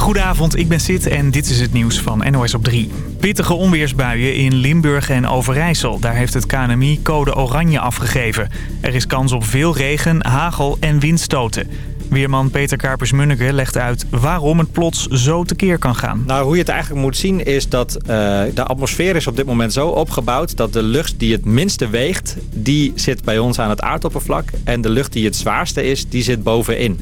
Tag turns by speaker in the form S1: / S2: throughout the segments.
S1: Goedenavond, ik ben Sid en dit is het nieuws van NOS op 3. Pittige onweersbuien in Limburg en Overijssel. Daar heeft het KNMI code oranje afgegeven. Er is kans op veel regen, hagel en windstoten. Weerman Peter Karpers-Munneke legt uit waarom het plots zo tekeer kan gaan.
S2: Nou, hoe je het eigenlijk moet zien is dat uh, de atmosfeer is op dit moment zo opgebouwd... dat de lucht die het minste weegt, die zit bij ons aan het aardoppervlak. En de lucht die het zwaarste is, die zit bovenin.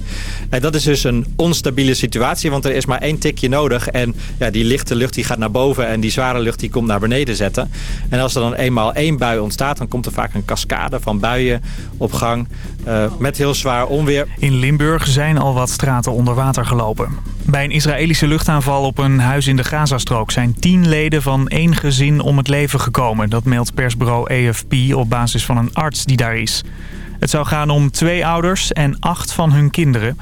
S2: En dat is dus een onstabiele situatie, want er is maar één tikje nodig. En ja, die lichte lucht die gaat naar boven en die zware lucht die komt naar beneden zetten. En als er dan eenmaal één bui ontstaat, dan komt er vaak een cascade van buien op gang... Uh, met heel zwaar onweer.
S1: In Limburg zijn al wat straten onder water gelopen. Bij een Israëlische luchtaanval op een huis in de Gazastrook zijn tien leden van één gezin om het leven gekomen. Dat meldt persbureau AFP op basis van een arts die daar is. Het zou gaan om twee ouders en acht van hun kinderen.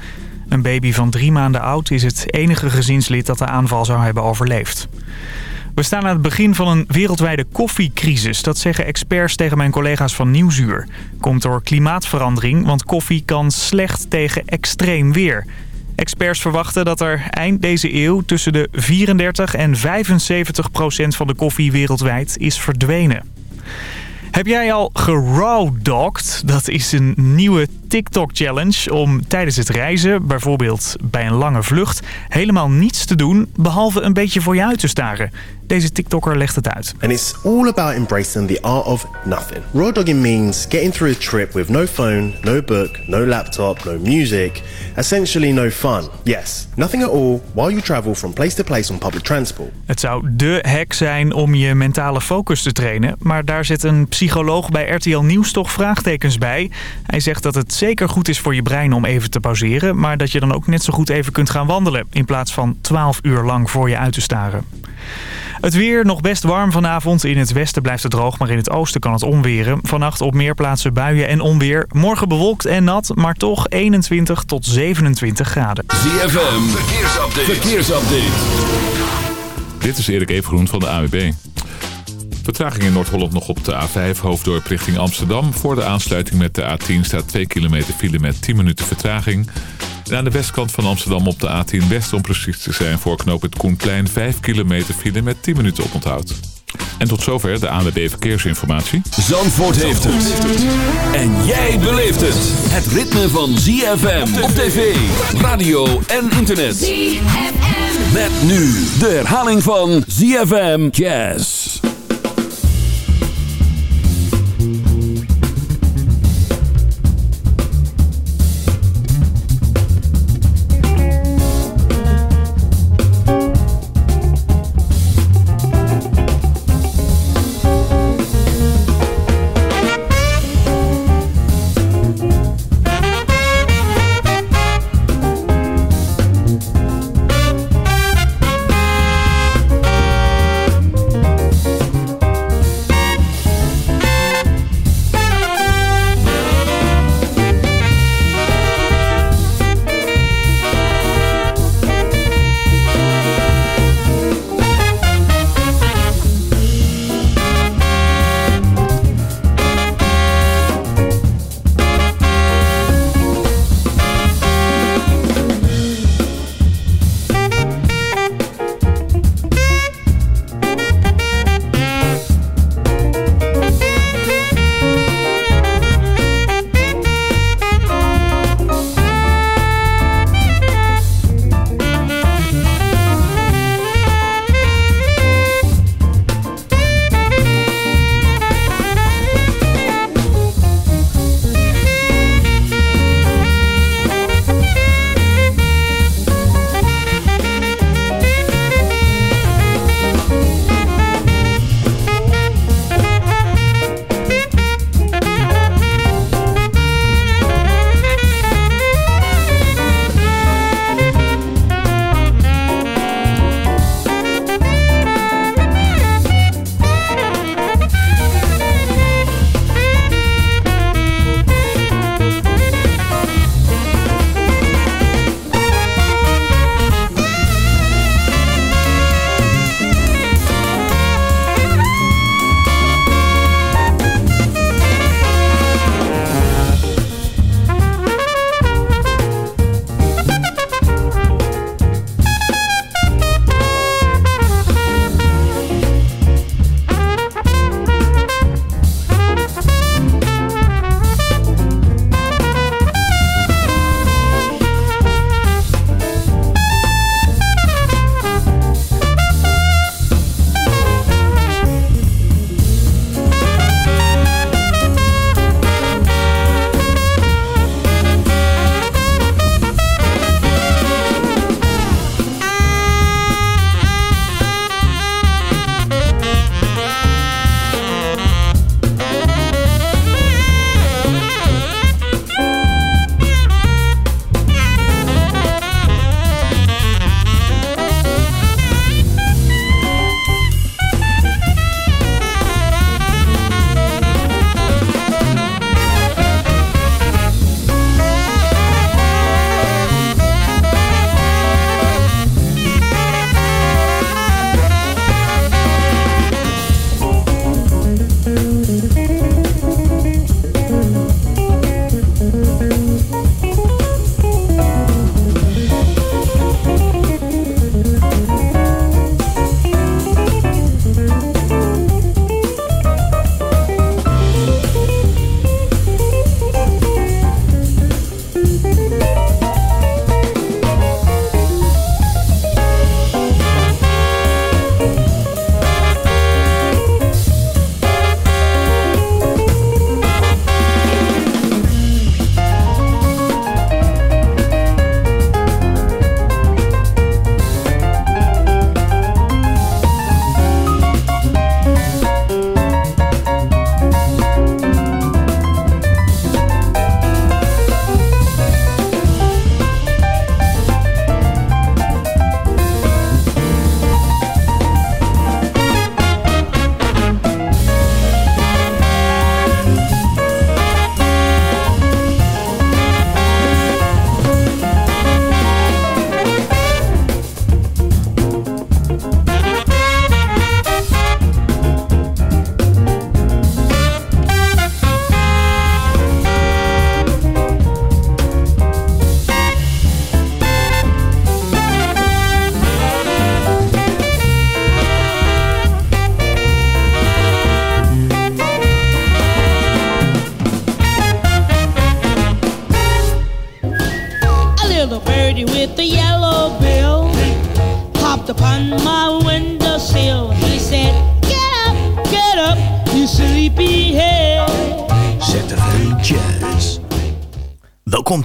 S1: Een baby van drie maanden oud is het enige gezinslid dat de aanval zou hebben overleefd. We staan aan het begin van een wereldwijde koffiecrisis. Dat zeggen experts tegen mijn collega's van Nieuwsuur. Komt door klimaatverandering, want koffie kan slecht tegen extreem weer. Experts verwachten dat er eind deze eeuw tussen de 34 en 75 procent van de koffie wereldwijd is verdwenen. Heb jij al gerawdogged? Dat is een nieuwe TikTok-challenge om tijdens het reizen, bijvoorbeeld bij een lange vlucht, helemaal niets te doen behalve een beetje voor je uit te staren. Deze TikToker legt het uit.
S3: And it's all about embracing the art of nothing. Raw dogging means getting through a trip with no phone, no book, no laptop, no music, essentially no fun. Yes, nothing at all while you travel from place to place on public transport.
S1: Het zou dé hack zijn om je mentale focus te trainen, maar daar zit een psycholoog bij RTL Nieuws toch vraagtekens bij. Hij zegt dat het zeker goed is voor je brein om even te pauzeren, maar dat je dan ook net zo goed even kunt gaan wandelen in plaats van 12 uur lang voor je uit te staren. Het weer nog best warm vanavond. In het westen blijft het droog, maar in het oosten kan het onweren. Vannacht op meer plaatsen buien en onweer. Morgen bewolkt en nat, maar toch 21 tot 27 graden.
S4: ZFM, verkeersupdate. verkeersupdate.
S5: Dit is Erik Evengroen van de AWB. Vertraging in Noord-Holland nog op de A5 hoofddorp richting Amsterdam. Voor de aansluiting met de A10 staat 2 kilometer file met 10 minuten vertraging. En aan de westkant van Amsterdam op de A10 West om precies te zijn voor knoop het Koenplein 5 kilometer file met 10 minuten oponthoud. En tot zover de ANWB Verkeersinformatie.
S4: Zandvoort heeft het. En jij beleeft het. Het ritme van ZFM op tv, radio en internet. ZFM. Met nu de herhaling van ZFM Jazz.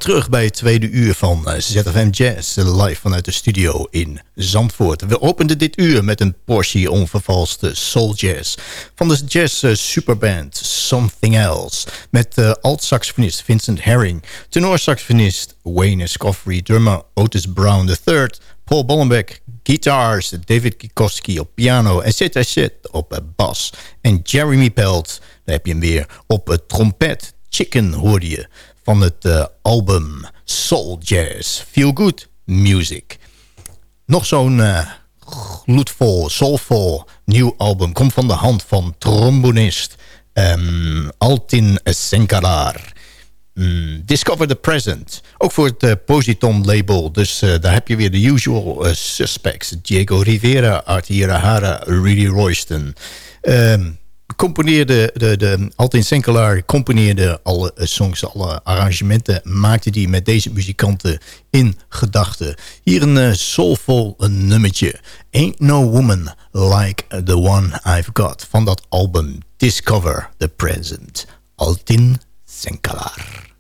S6: Terug bij het tweede uur van eh, ZFM Jazz, live vanuit de studio in Zandvoort. We openden dit uur met een portie onvervalste soul jazz van de jazz eh, superband Something Else. Met alt-saxofonist Vincent Herring, tenor-saxofonist Wayne Escoffery, drummer Otis Brown III, Paul Bollenbeck, guitars, David Kikowski op piano en Zeta Shit op bas. En Jeremy Pelt, daar heb je hem weer, op trompet. Chicken hoorde je van het uh, album Soul Jazz. Feel Good Music. Nog zo'n uh, gloedvol, soulvol nieuw album. Komt van de hand van trombonist um, Altin Senkalar. Mm, Discover the Present. Ook voor het uh, Positon label. Dus daar heb je weer de usual suspects. Diego Rivera, Artie Hara, Rudy Royston. Um, componeerde, de, de, Altin Senkelaar componeerde alle songs, alle arrangementen, maakte die met deze muzikanten in gedachten. Hier een uh, soulful nummertje. Ain't No Woman Like The One I've Got van dat album Discover The Present. Altin Senkelaar.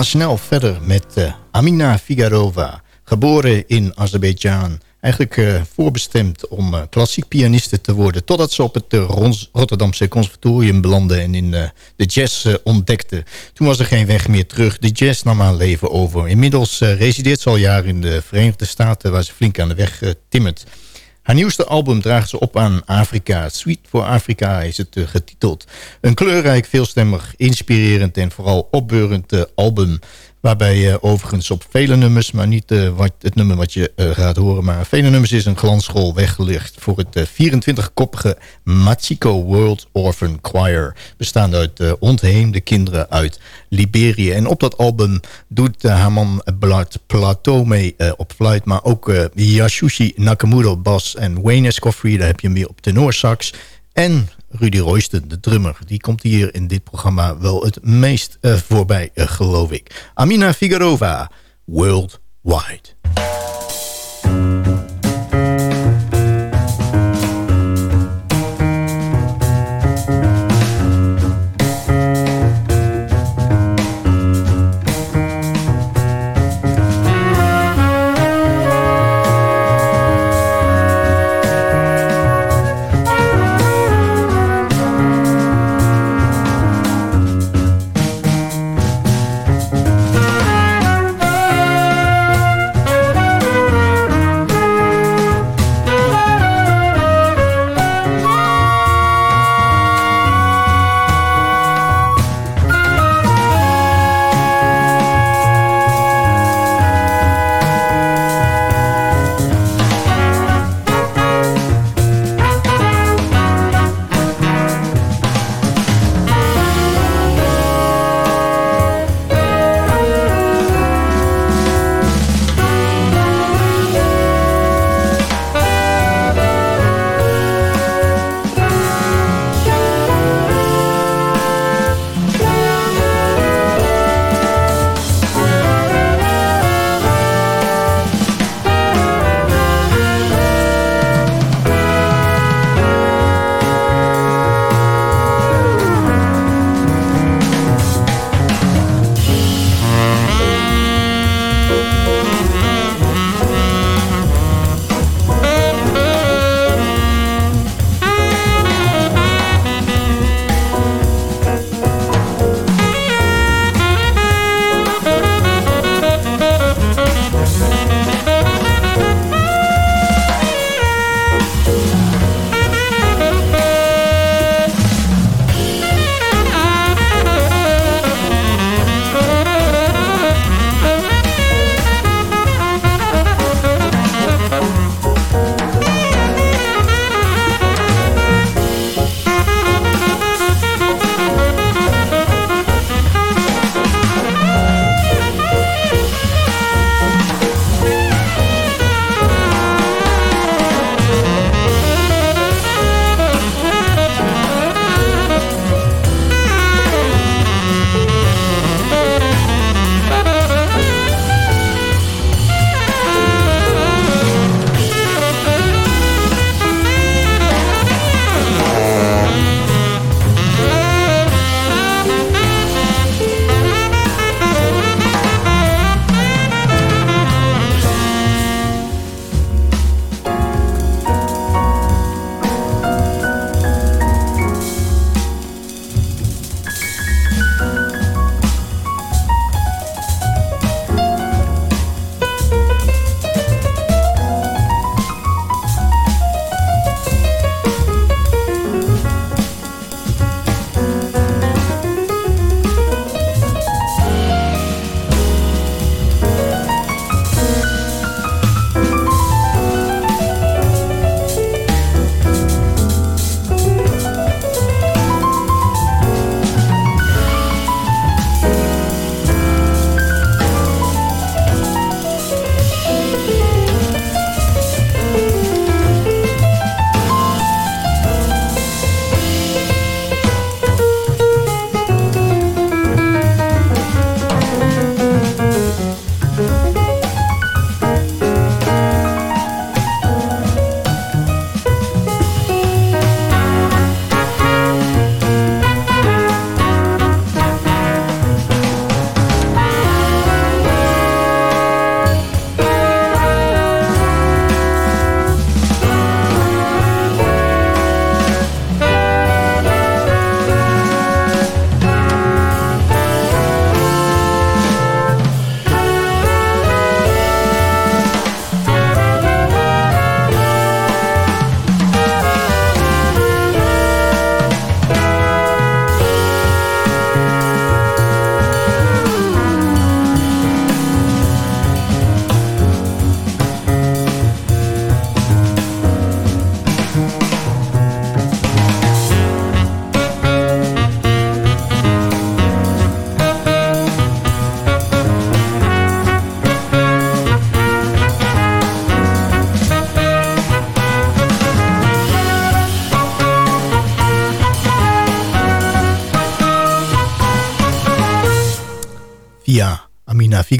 S6: Gaan snel verder met uh, Amina Figarova. Geboren in Azerbeidzjan. Eigenlijk uh, voorbestemd om uh, klassiek pianiste te worden. Totdat ze op het Rotterdamse conservatorium belandde en in de jazz ontdekte. Toen was er geen weg meer terug. De jazz nam haar leven over. Inmiddels resideert ze al jaren in de Verenigde Staten... waar ze flink aan de weg timmert. Haar nieuwste album draagt ze op aan Afrika. Sweet for Africa is het uh, getiteld. Een kleurrijk, veelstemmig, inspirerend en vooral opbeurend uh, album. Waarbij overigens op vele nummers, maar niet uh, wat, het nummer wat je uh, gaat horen... maar vele nummers is een glansschool weggelegd... voor het 24-koppige Machiko World Orphan Choir... bestaande uit ontheemde kinderen uit Liberië. En op dat album doet haar man Blart Plateau mee op fluit... maar ook Yashushi Nakamura bas en Wayne Escoffier... daar heb je hem weer op tenorsax... En Rudy Royston, de drummer, die komt hier in dit programma wel het meest uh, voorbij, uh, geloof ik. Amina Figarova, Worldwide.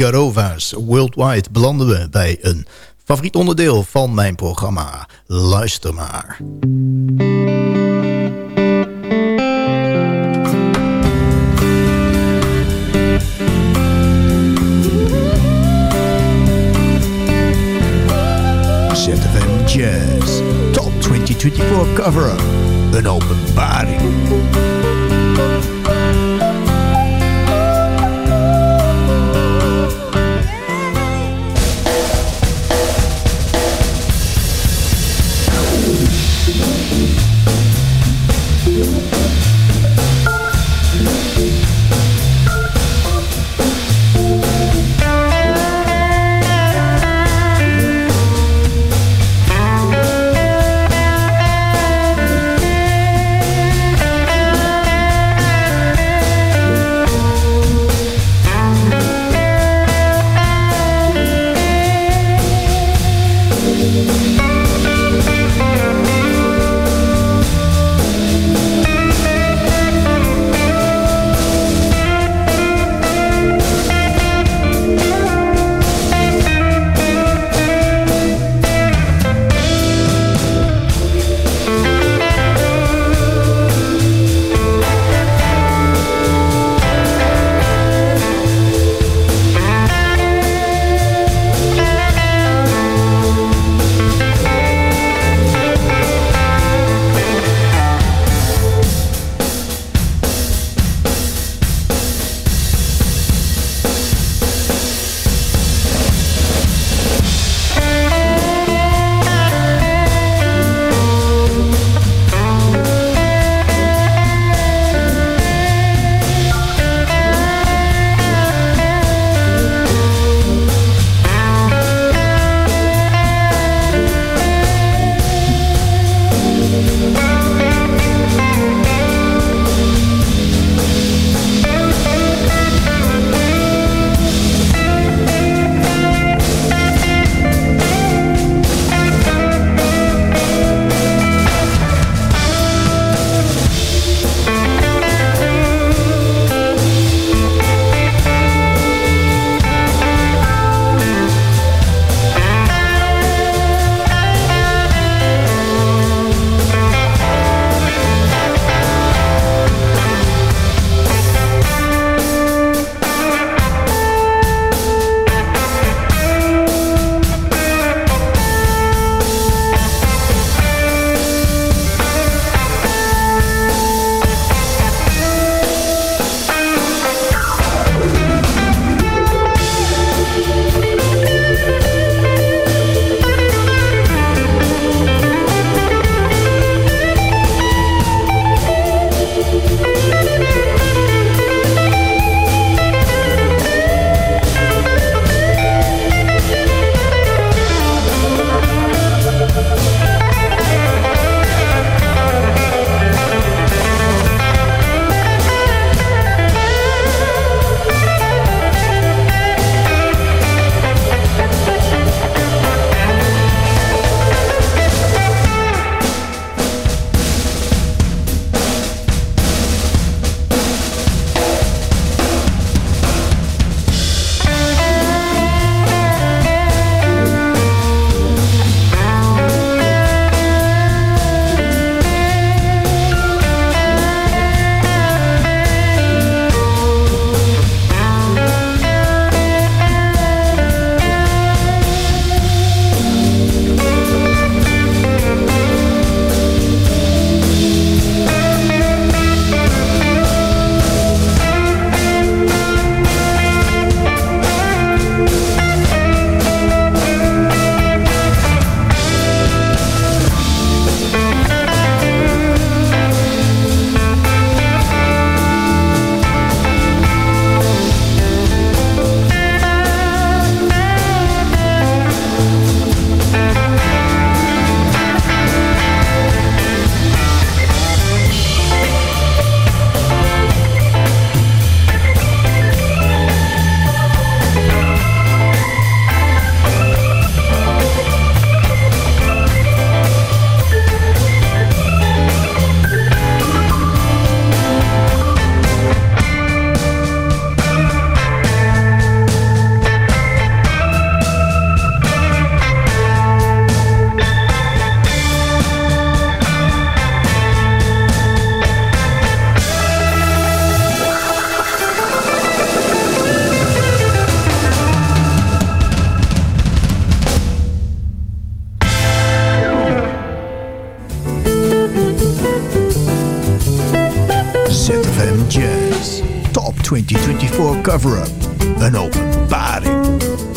S6: Figarova's Worldwide belanden we bij een favoriet onderdeel van mijn programma. Luister maar. ZFM Jazz Top 2024 cover-up. Een openbaring. 2024 cover-up. Een openbaring. hoorde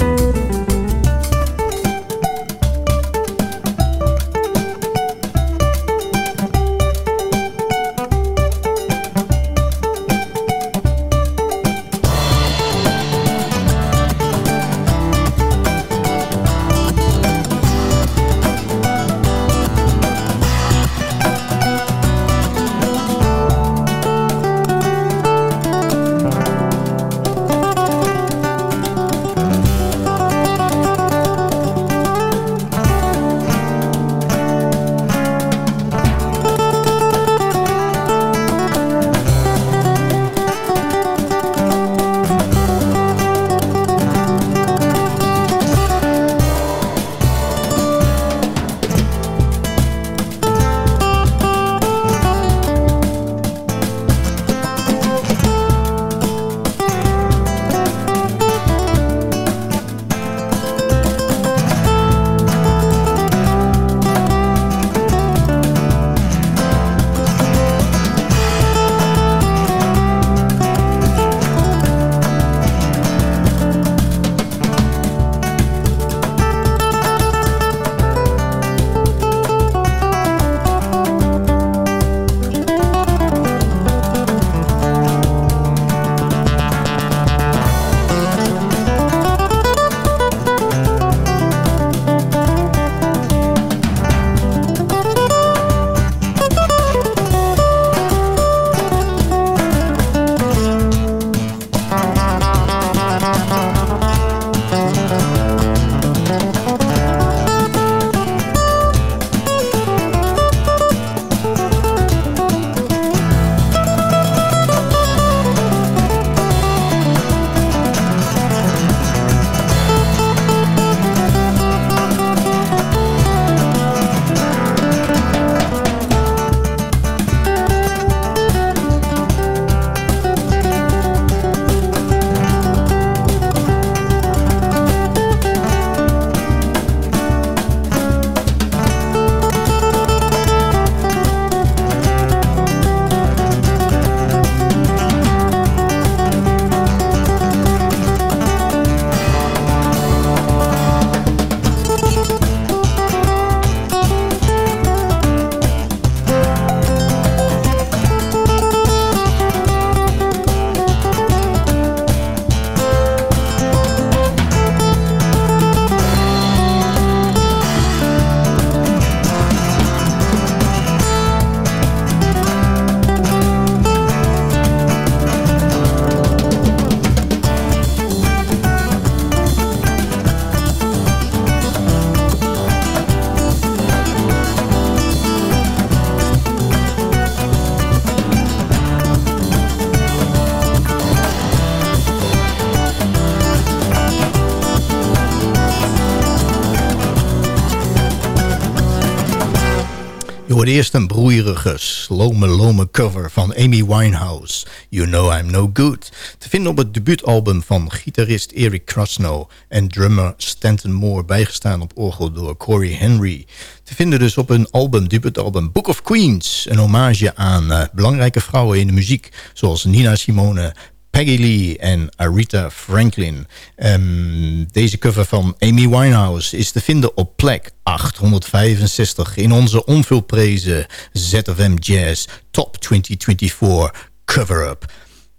S6: eerst een broeierige, slome lome cover van Amy Winehouse. You Know I'm No Good. Te vinden op het debuutalbum van gitarist Eric Krasno en drummer Stanton Moore, bijgestaan op orgel door Corey Henry. Te vinden dus op een album, debuutalbum Book of Queens. Een hommage aan uh, belangrijke vrouwen in de muziek, zoals Nina Simone, Peggy Lee en Aretha Franklin. Um, deze cover van Amy Winehouse is te vinden op plek 865 in onze onveelprezen ZFM Jazz Top 2024 cover-up.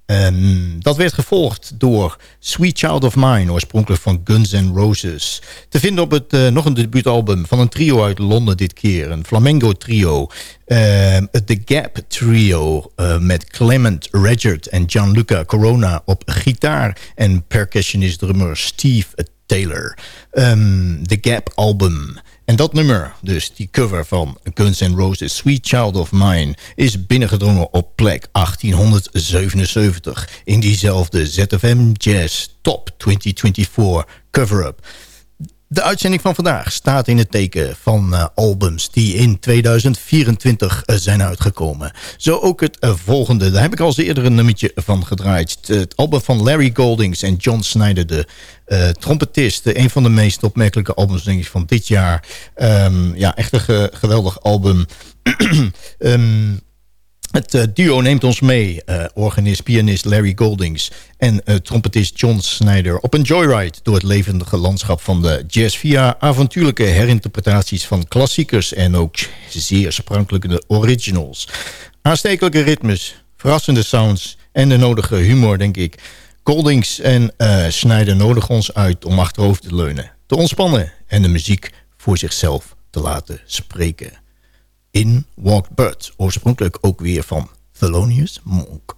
S6: Um, dat werd gevolgd door Sweet Child of Mine, oorspronkelijk van Guns N' Roses. Te vinden op het uh, nog een debuutalbum van een trio uit Londen dit keer. Een flamenco trio. Uh, The Gap Trio uh, met Clement Reggert en Gianluca Corona op gitaar. En percussionist drummer Steve Taylor. Um, The Gap album. En dat nummer, dus die cover van Guns N' Roses, Sweet Child of Mine... is binnengedrongen op plek 1877 in diezelfde ZFM Jazz Top 2024 cover-up. De uitzending van vandaag staat in het teken van uh, albums die in 2024 uh, zijn uitgekomen. Zo ook het uh, volgende, daar heb ik al eerder een nummertje van gedraaid. Het album van Larry Goldings en John Snyder, de trompetist. Een van de meest opmerkelijke albums denk ik van dit jaar. Um, ja, echt een ge geweldig album. um, Het uh, duo neemt ons mee, uh, organist, pianist Larry Goldings en uh, trompetist John Snyder... op een joyride door het levendige landschap van de jazz... via avontuurlijke herinterpretaties van klassiekers... en ook zeer sprankelijke originals. Aanstekelijke ritmes, verrassende sounds en de nodige humor, denk ik. Goldings en Snyder nodigen ons uit om achterover te leunen... te ontspannen en de muziek voor zichzelf te laten spreken... In Walked Bud, oorspronkelijk ook weer van Thelonious Monk.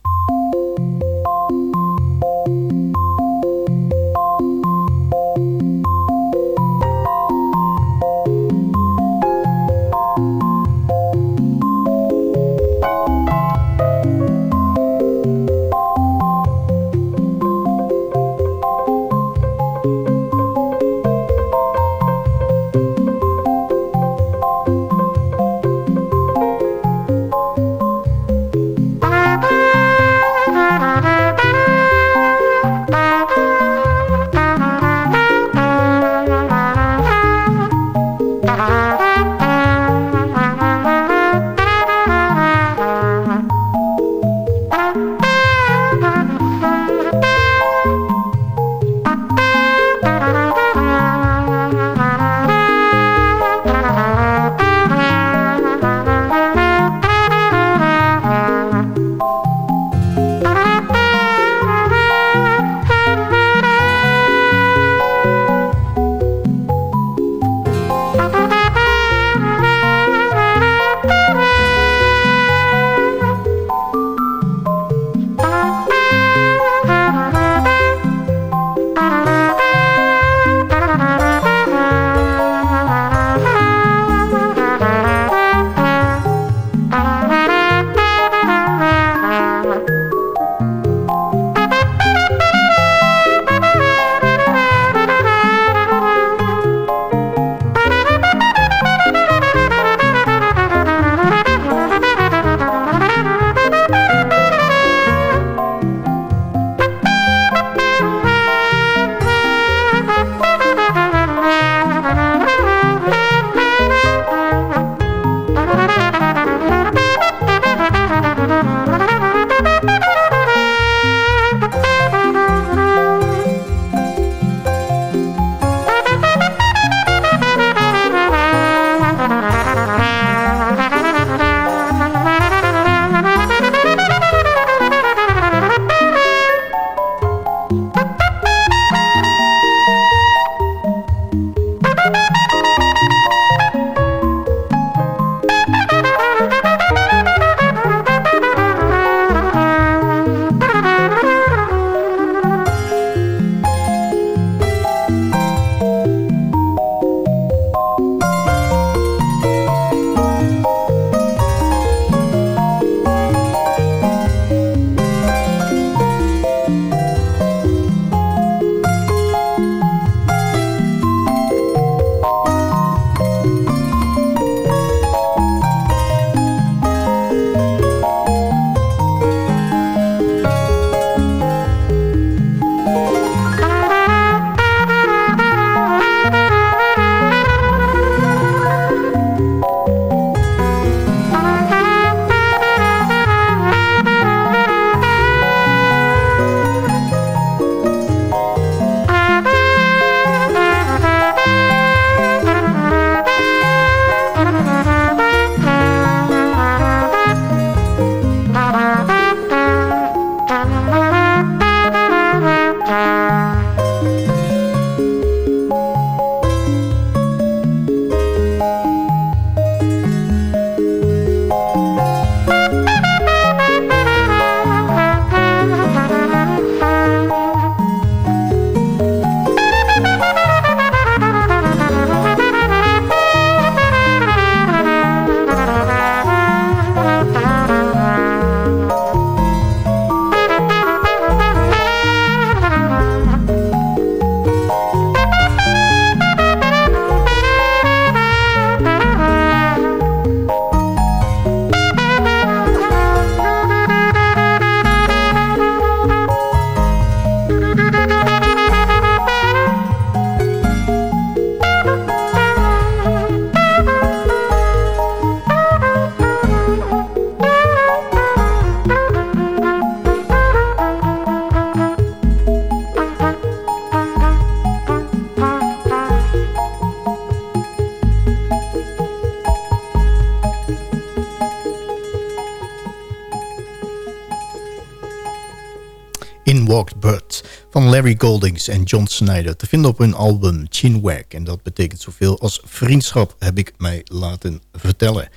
S6: Larry Goldings en John Snyder te vinden op hun album Chinwag. En dat betekent zoveel als vriendschap, heb ik mij laten vertellen.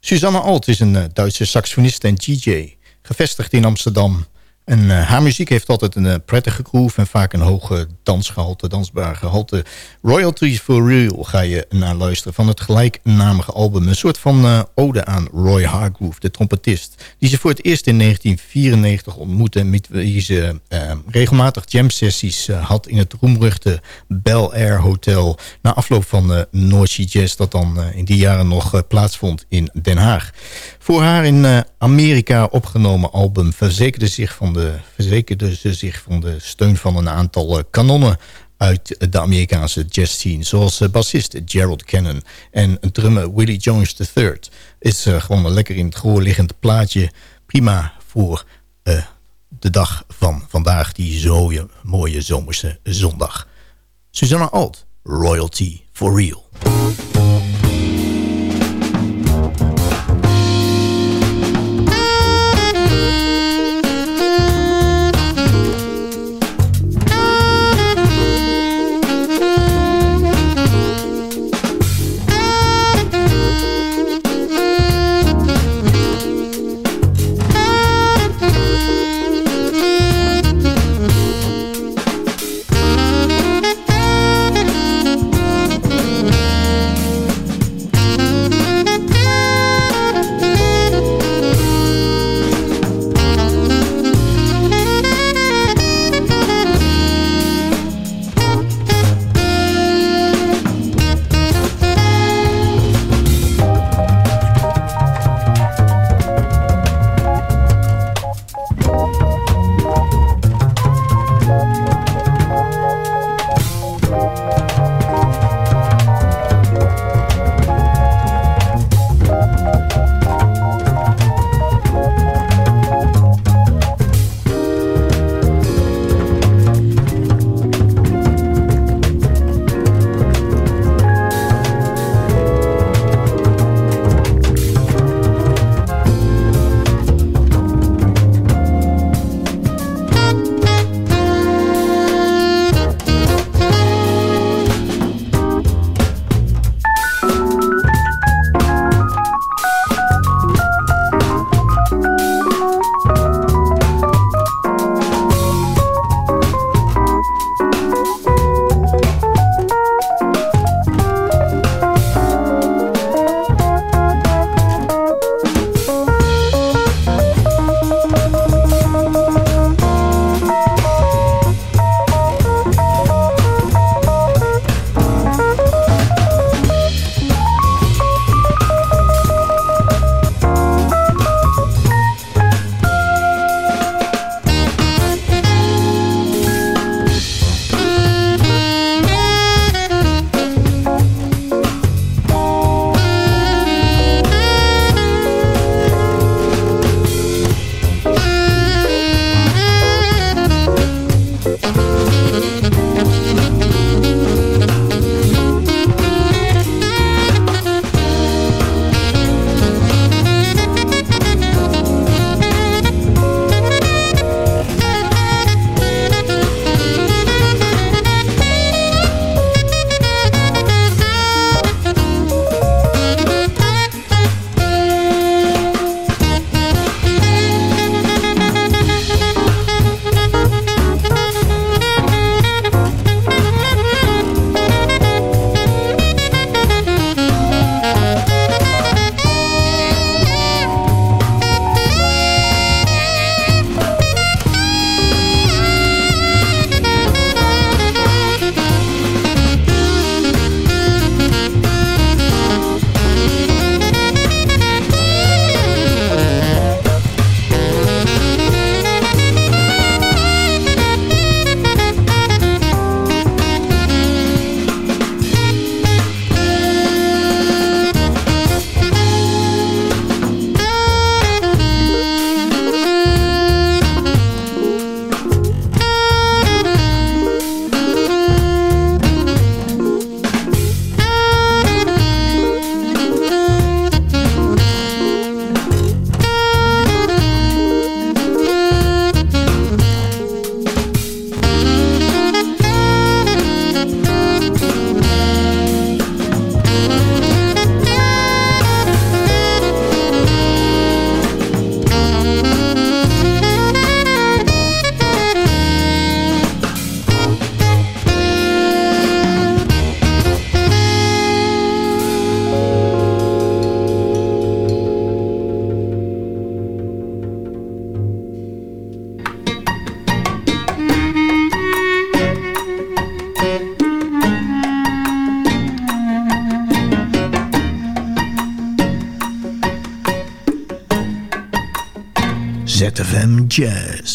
S6: Susanne Alt is een eh, Duitse saxofonist en DJ, gevestigd in Amsterdam. En uh, haar muziek heeft altijd een uh, prettige groove en vaak een hoge dansgehalte, dansbaar gehalte. Royalty for Real ga je naar luisteren van het gelijknamige album. Een soort van uh, ode aan Roy Hargrove, de trompetist. Die ze voor het eerst in 1994 ontmoette. Met wie ze regelmatig jam sessies had in het roemruchte Bel Air Hotel. Na afloop van de North Jazz dat dan in die jaren nog plaatsvond in Den Haag. Voor haar in Amerika opgenomen album verzekerde zich van de verzekerde ze zich van de steun van een aantal kanonnen uit de Amerikaanse jazz scene. Zoals bassist Gerald Cannon en drummer Willie Jones III. Is gewoon een lekker in het gehoor liggend plaatje. Prima voor de dag van vandaag, die zo mooie zomerse zondag. Susanna Alt, Royalty for Real.
S7: Sanchez.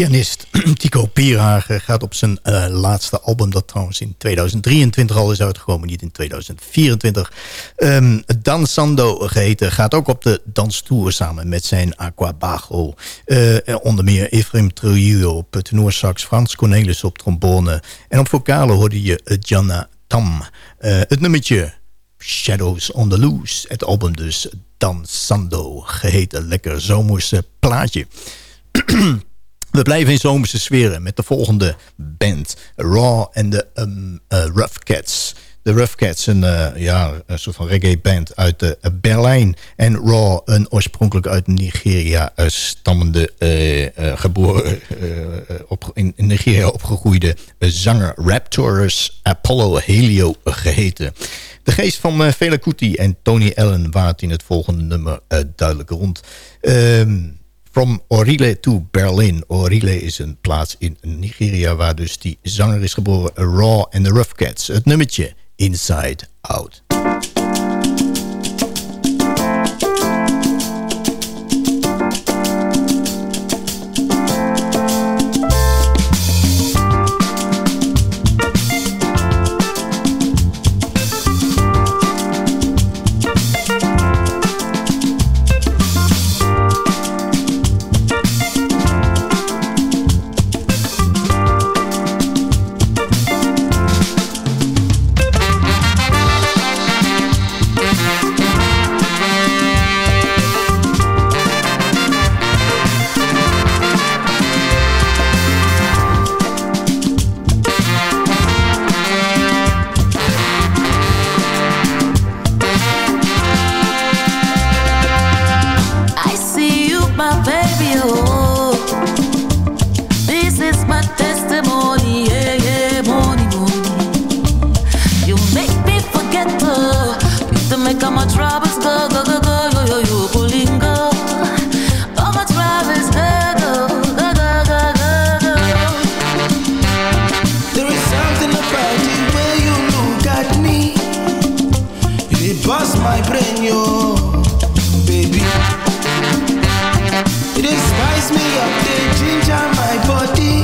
S6: pianist Tico Pierhagen gaat op zijn eh, laatste album... dat trouwens in 2023 al is uitgekomen, niet in 2024. Um, Dansando geheten gaat ook op de danstour samen met zijn Aquabago. Uh, eh, eh, onder meer Efrem Trujillo op tenorsax, Frans Cornelis op trombone... en op vocalen hoorde je Janna Tam. Het nummertje Shadows on the Loose, het album dus Dansando geheten. Lekker zomerse plaatje. We blijven in zomerse sferen met de volgende band. Raw en de um, Rough Cats. De Rough Cats, een, eh, ja, een soort van reggae band uit uh, Berlijn. En Raw, een oorspronkelijk uit Nigeria stammende, geboren, op, in, Nigeria opgegroeide zanger Raptorus Apollo Helio geheten. De geest van uh, Fela Kuti en Tony Allen waart in het volgende nummer duidelijk rond. Um, From Orile to Berlin. Orile is een plaats in Nigeria waar dus die zanger is geboren. Raw and the Rough Cats. Het nummertje Inside Out.
S7: My
S8: brain, yo, baby. It spice me up, they ginger my body.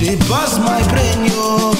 S8: It bust my brain, yo,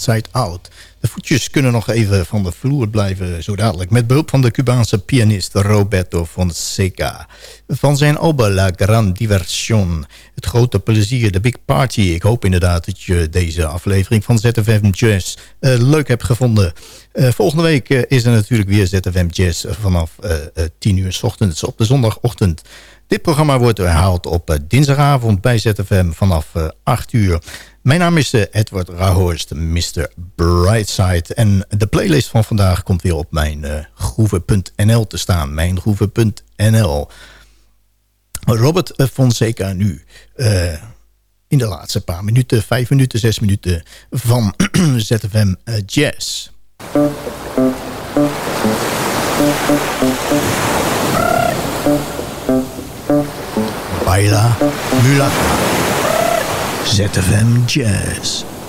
S8: Inside
S6: Out. De voetjes kunnen nog even van de vloer blijven zo dadelijk. Met behulp van de Cubaanse pianist Roberto Fonseca. Van zijn album La Gran Diversion. Het grote plezier, de Big Party. Ik hoop inderdaad dat je deze aflevering van ZFM Jazz eh, leuk hebt gevonden. Eh, volgende week eh, is er natuurlijk weer ZFM Jazz vanaf eh, eh, 10 uur s ochtends op de zondagochtend. Dit programma wordt herhaald op dinsdagavond bij ZFM vanaf eh, 8 uur. Mijn naam is eh, Edward Rahorst, Mr. Brightside. En de playlist van vandaag komt weer op mijn groeven.nl te staan. Mijngroeven.nl Robert eh, Fonseca nu. in de laatste paar minuten, vijf minuten, zes minuten van ZFM Jazz. Baila Mulata. ZFM Jazz.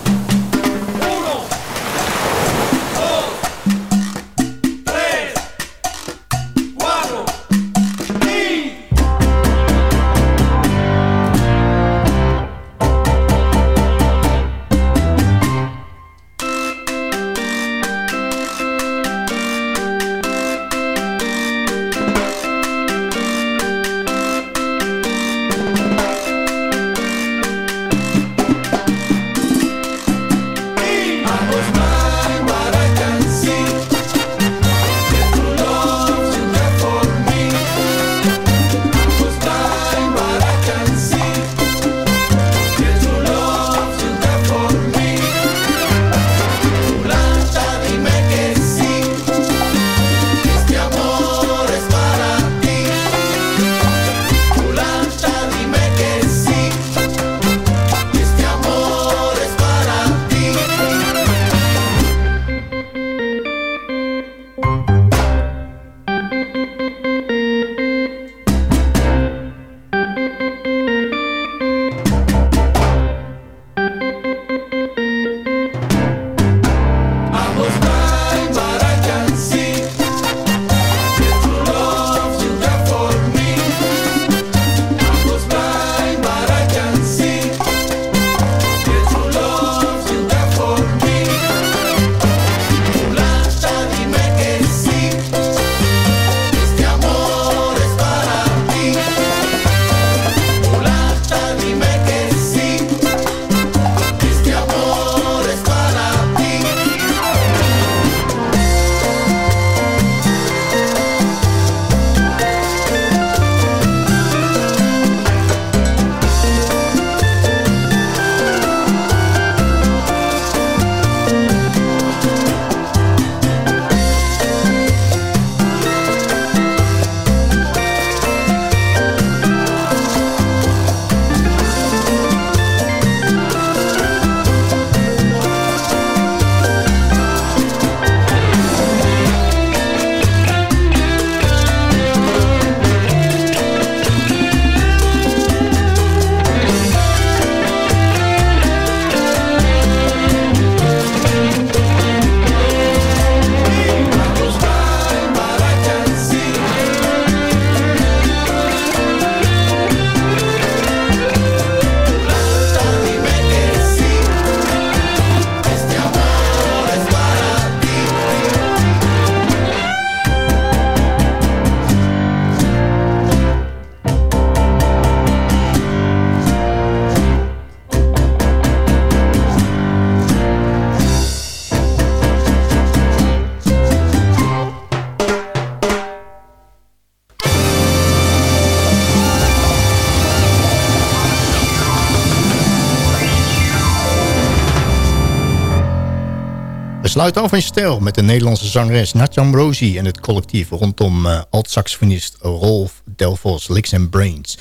S6: Sluiten af in stijl met de Nederlandse zangeres Natjan Rosie en het collectief rondom uh, alt-saxofonist Rolf Delfos, Licks and Brains.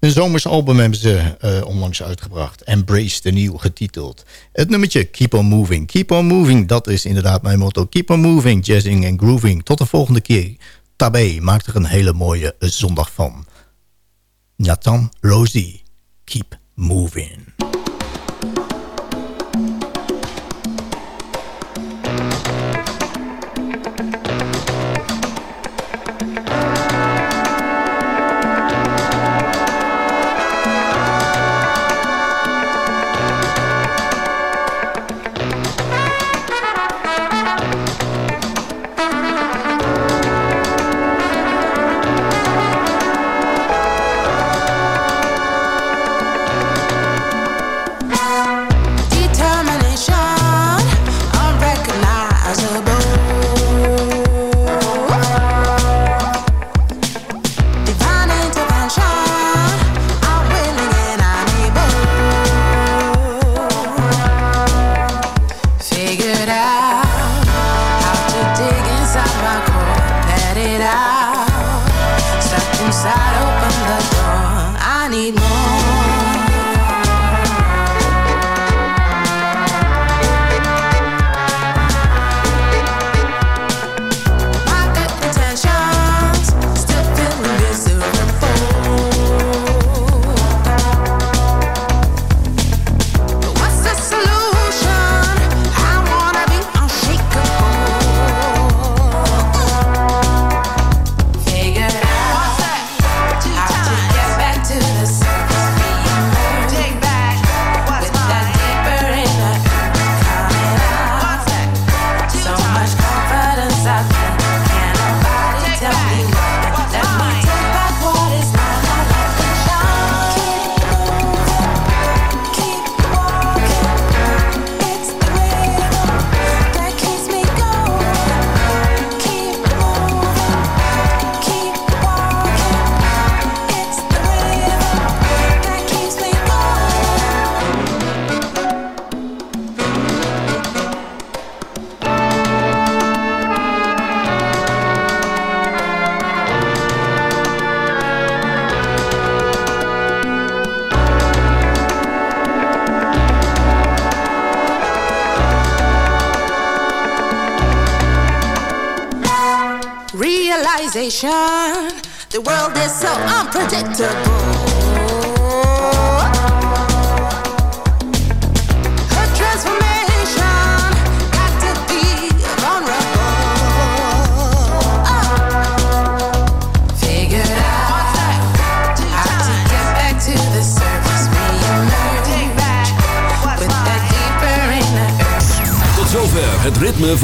S6: Een zomers album hebben ze uh, onlangs uitgebracht. Embrace de nieuw getiteld. Het nummertje Keep on Moving. Keep on Moving, dat is inderdaad mijn motto. Keep on Moving, jazzing en grooving. Tot de volgende keer. Tabé maakt er een hele mooie zondag van. Nathan Rosie, Keep Moving.